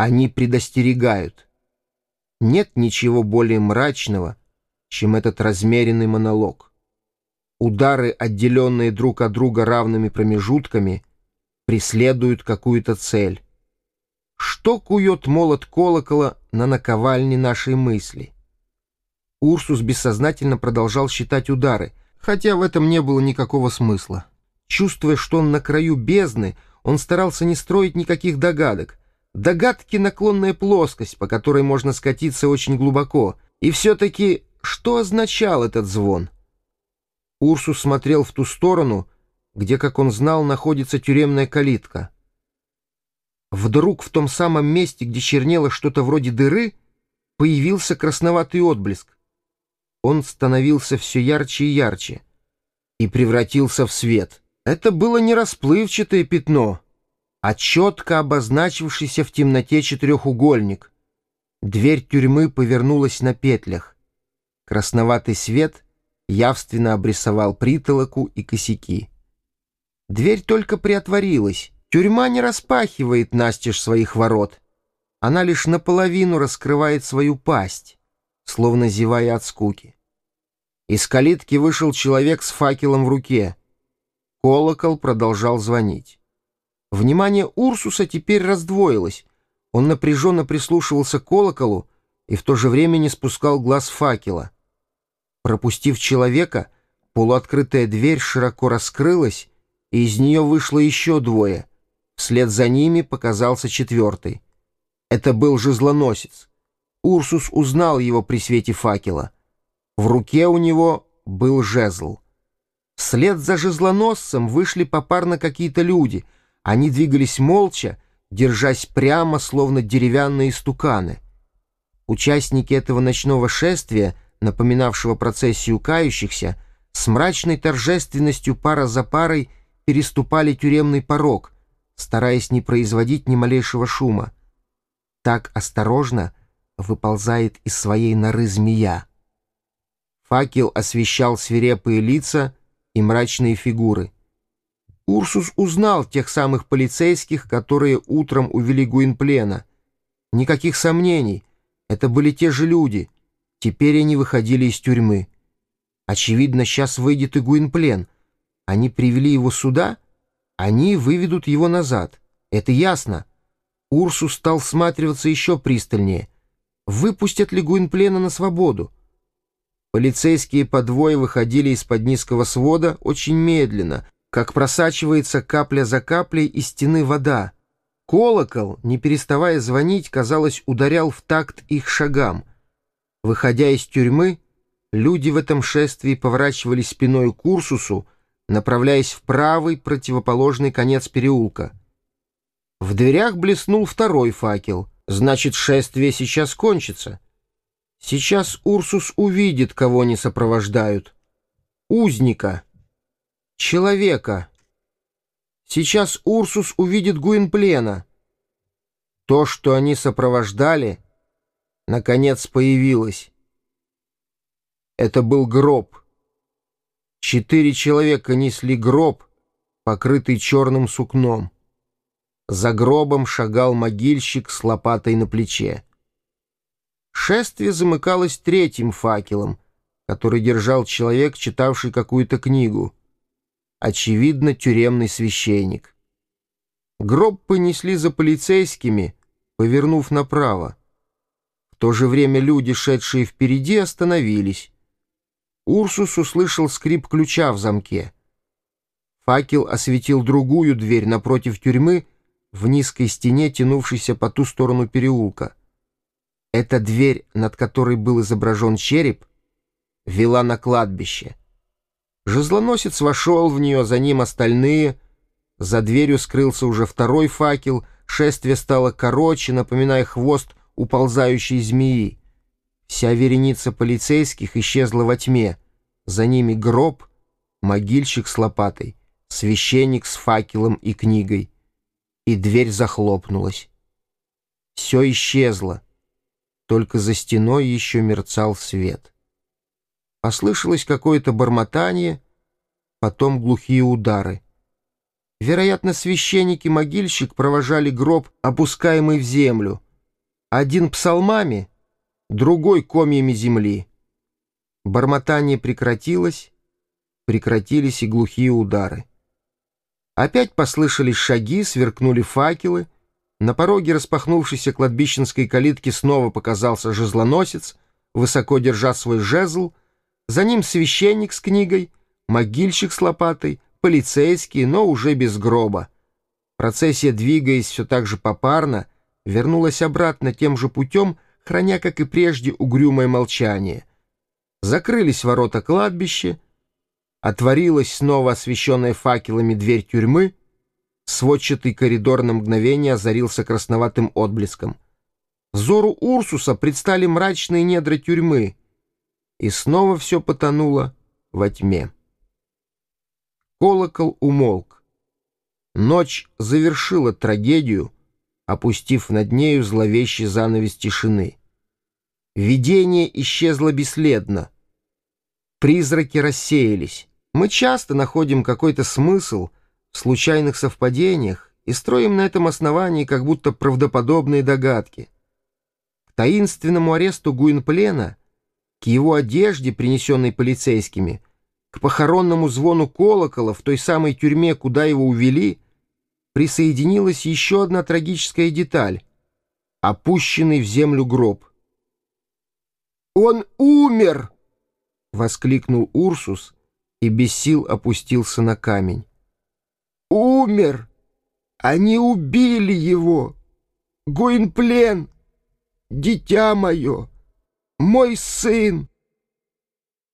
Они предостерегают. Нет ничего более мрачного, чем этот размеренный монолог. Удары, отделенные друг от друга равными промежутками, преследуют какую-то цель. Что кует молот колокола на наковальне нашей мысли? Урсус бессознательно продолжал считать удары, хотя в этом не было никакого смысла. Чувствуя, что он на краю бездны, он старался не строить никаких догадок. Догадки — наклонная плоскость, по которой можно скатиться очень глубоко. И все-таки что означал этот звон? Урсус смотрел в ту сторону, где, как он знал, находится тюремная калитка. Вдруг в том самом месте, где чернело что-то вроде дыры, появился красноватый отблеск. Он становился все ярче и ярче и превратился в свет. Это было не расплывчатое пятно, а четко обозначившийся в темноте четырехугольник. Дверь тюрьмы повернулась на петлях. Красноватый свет явственно обрисовал притолоку и косяки. Дверь только приотворилась. Тюрьма не распахивает настежь своих ворот. Она лишь наполовину раскрывает свою пасть, словно зевая от скуки. Из калитки вышел человек с факелом в руке. Колокол продолжал звонить. Внимание Урсуса теперь раздвоилось. Он напряженно прислушивался к колоколу и в то же время не спускал глаз факела. Пропустив человека, полуоткрытая дверь широко раскрылась, и из нее вышло еще двое. Вслед за ними показался четвертый. Это был жезлоносец. Урсус узнал его при свете факела. В руке у него был жезл. Вслед за жезлоносцем вышли попарно какие-то люди. Они двигались молча, держась прямо, словно деревянные стуканы. Участники этого ночного шествия — напоминавшего процессию кающихся, с мрачной торжественностью пара за парой переступали тюремный порог, стараясь не производить ни малейшего шума. Так осторожно выползает из своей норы змея. Факел освещал свирепые лица и мрачные фигуры. Урсус узнал тех самых полицейских, которые утром увели Гуинплена. Никаких сомнений, это были те же люди — Теперь они выходили из тюрьмы. Очевидно, сейчас выйдет и Гуинплен. Они привели его сюда, они выведут его назад. Это ясно. Урсус стал всматриваться еще пристальнее. Выпустят ли Гуинплена на свободу? Полицейские по двое выходили из-под низкого свода очень медленно, как просачивается капля за каплей из стены вода. Колокол, не переставая звонить, казалось, ударял в такт их шагам — Выходя из тюрьмы, люди в этом шествии поворачивали спиной к Урсусу, направляясь в правый противоположный конец переулка. В дверях блеснул второй факел. Значит, шествие сейчас кончится. Сейчас Урсус увидит, кого они сопровождают. Узника. Человека. Сейчас Урсус увидит Гуинплена. То, что они сопровождали — наконец появилась. Это был гроб. Четыре человека несли гроб, покрытый черным сукном. За гробом шагал могильщик с лопатой на плече. Шествие замыкалось третьим факелом, который держал человек, читавший какую-то книгу. Очевидно, тюремный священник. Гроб понесли за полицейскими, повернув направо то же время люди, шедшие впереди, остановились. Урсус услышал скрип ключа в замке. Факел осветил другую дверь напротив тюрьмы в низкой стене, тянувшейся по ту сторону переулка. Эта дверь, над которой был изображен череп, вела на кладбище. Жезлоносец вошел в нее, за ним остальные. За дверью скрылся уже второй факел, шествие стало короче, напоминая хвост уползающей змеи. Вся вереница полицейских исчезла во тьме. За ними гроб, могильщик с лопатой, священник с факелом и книгой. И дверь захлопнулась. Все исчезло. Только за стеной еще мерцал свет. Послышалось какое-то бормотание, потом глухие удары. Вероятно, священник и могильщик провожали гроб, опускаемый в землю — Один псалмами, другой комьями земли. Бормотание прекратилось, прекратились и глухие удары. Опять послышались шаги, сверкнули факелы. На пороге распахнувшейся кладбищенской калитки снова показался жезлоносец, высоко держа свой жезл. За ним священник с книгой, могильщик с лопатой, полицейский, но уже без гроба. Процессия, двигаясь все так же попарно, вернулась обратно тем же путем, храня, как и прежде, угрюмое молчание. Закрылись ворота кладбища, отворилась снова освещенная факелами дверь тюрьмы, сводчатый коридор на мгновение озарился красноватым отблеском. Взору Урсуса предстали мрачные недра тюрьмы, и снова все потонуло во тьме. Колокол умолк. Ночь завершила трагедию, опустив над нею зловещий занавес тишины. Видение исчезло бесследно. Призраки рассеялись. Мы часто находим какой-то смысл в случайных совпадениях и строим на этом основании как будто правдоподобные догадки. К таинственному аресту Гуинплена, к его одежде, принесенной полицейскими, к похоронному звону колокола в той самой тюрьме, куда его увели — присоединилась еще одна трагическая деталь — опущенный в землю гроб. «Он умер!» — воскликнул Урсус и без сил опустился на камень. «Умер! Они убили его! Гуинплен! Дитя мое! Мой сын!»